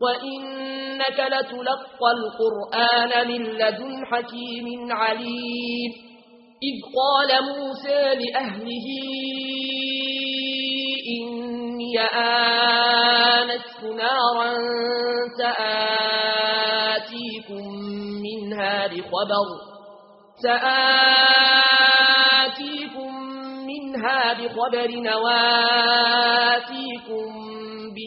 وَإِنَّكَ لَتُلَقَّى الْقُرْآنَ مِنْ لَدُنْ حَكِيمٍ عَلِيمٍ إِذْ قَالَ مُوسَى لِأَهْلِهِ إِنِّي آنَسْتُ نَارًا سَآتِيكُم مِّنْهَا بِخَبَرٍ سَآتِيكُم مِّنْهَا بِخَبَرٍ وَآتِيكُم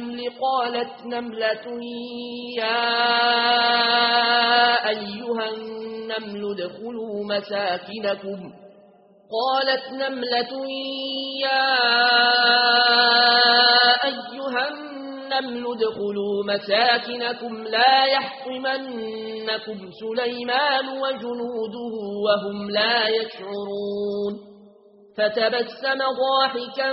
النمل قالت نملة يا أيها النمل دخلوا مساكنكم. قالت نملة يا أيها النمل دخلوا مساكنكم. لا يحطمنكم سليمان وجنوده وهم لا يشعرون. فتبسم ضاحكا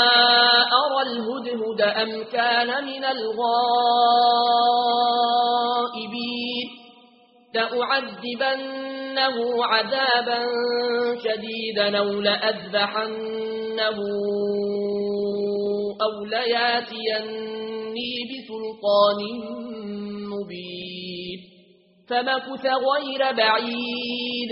أم كان من الغائبين لأعذبنه عذابا شديدا أو لأذبحنه أو لياتيني بسلطان مبين فمكث غير بعيد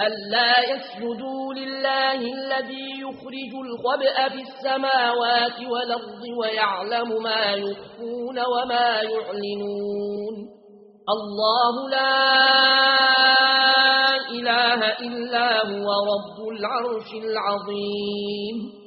ألا يسجدوا لله الذي يخرج الخبأ في السماوات والأرض ويعلم ما يخفون وما يعلنون الله لا إله إلا هو رب العرش العظيم